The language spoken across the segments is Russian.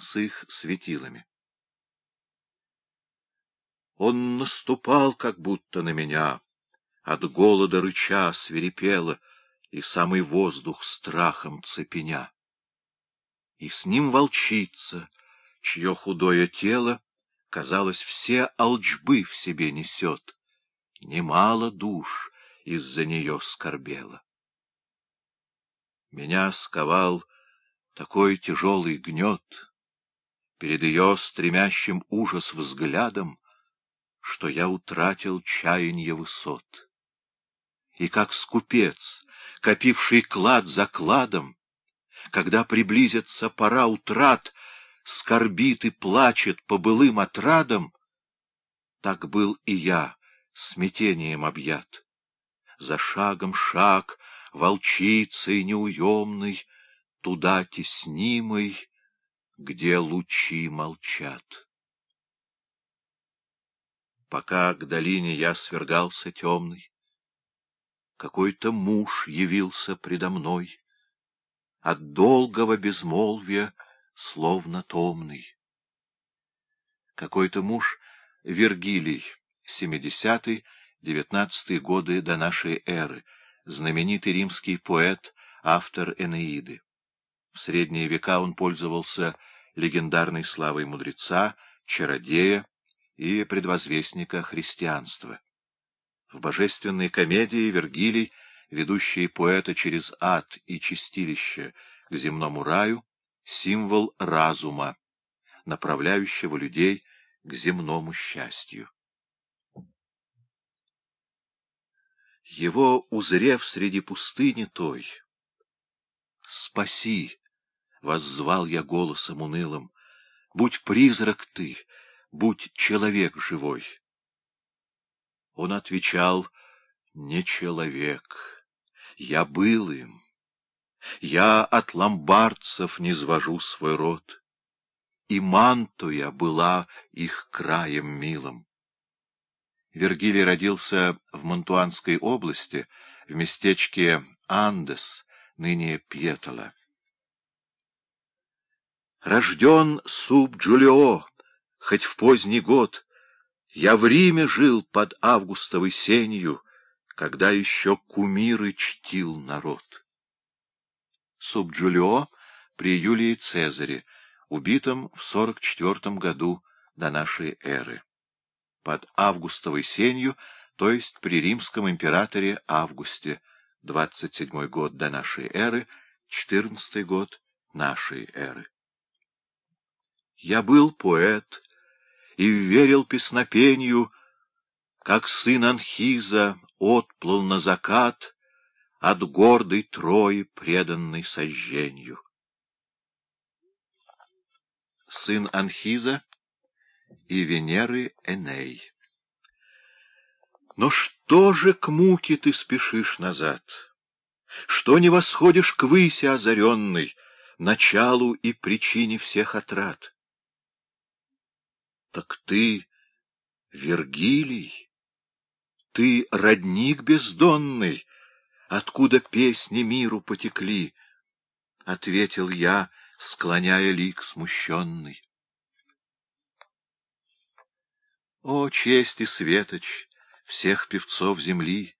с их светилами. Он наступал как будто на меня, от голода рыча свирепело, и самый воздух страхом цепеня. И с ним волчица, чье худое тело, казалось, все алчбы в себе несет. Немало душ из-за нее скорбело. Меня сковал такой тяжелый гнет перед ее стремящим ужас взглядом, что я утратил чаянье высот. И как скупец, копивший клад за кладом, когда приблизится пора утрат, скорбит и плачет по былым отрадам, так был и я смятением объят. За шагом шаг, волчицей неуемной, туда теснимой, где лучи молчат. Пока к долине я свергался темный, какой-то муж явился предо мной, от долгого безмолвия словно томный. Какой-то муж Вергилий, 70-й, 19 годы до нашей эры, знаменитый римский поэт, автор Энеиды. В средние века он пользовался легендарной славой мудреца, чародея и предвозвестника христианства. В божественной комедии Вергилий, ведущий поэта через ад и чистилище к земному раю, символ разума, направляющего людей к земному счастью. Его узрев среди пустыни той, «Спаси!» — воззвал я голосом унылым. «Будь призрак ты, будь человек живой!» Он отвечал, «Не человек, я был им. Я от ломбардцев не свожу свой род, и Мантуя была их краем милым». Вергилий родился в Монтуанской области, в местечке Андес, ныне Пьетола. Рожден суб Джулио, хоть в поздний год, я в Риме жил под августовой сенью, когда еще кумиры чтил народ. Суб Джулио при Юлии Цезаре, убитом в сорок четвертом году до нашей эры. Под августовой сенью, то есть при римском императоре Августе, 27 год до нашей эры, 14 год нашей эры. Я был поэт и верил песнопению, как сын Анхиза отплыл на закат от гордой Трои, преданной сожжению. Сын Анхиза и Венеры Эней но что же к муке ты спешишь назад? Что не восходишь к выси озаренной, началу и причине всех отрад? Так ты Вергилий, ты родник бездонный, откуда песни миру потекли, — ответил я, склоняя лик смущенный. О, честь и светоч! всех певцов земли.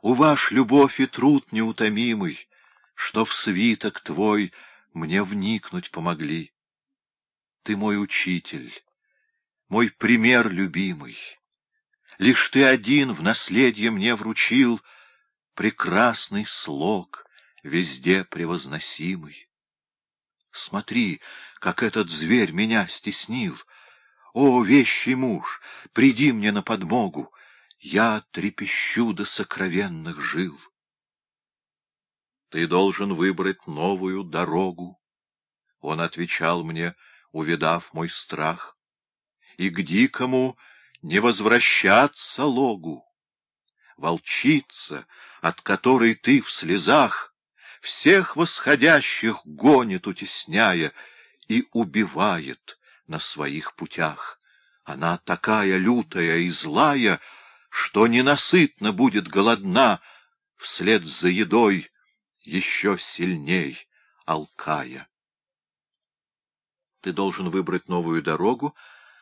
У ваш любовь и труд неутомимый, что в свиток твой мне вникнуть помогли. Ты мой учитель, мой пример любимый. Лишь ты один в наследие мне вручил прекрасный слог, везде превозносимый. Смотри, как этот зверь меня стеснил. О, вещий муж, приди мне на подмогу, я трепещу до сокровенных жил. Ты должен выбрать новую дорогу. Он отвечал мне, увидав мой страх. И к дикому не возвращаться логу. Волчица, от которой ты в слезах всех восходящих гонит, утесняя, и убивает на своих путях. Она такая лютая и злая, что ненасытно будет голодна вслед за едой еще сильней алкая. Ты должен выбрать новую дорогу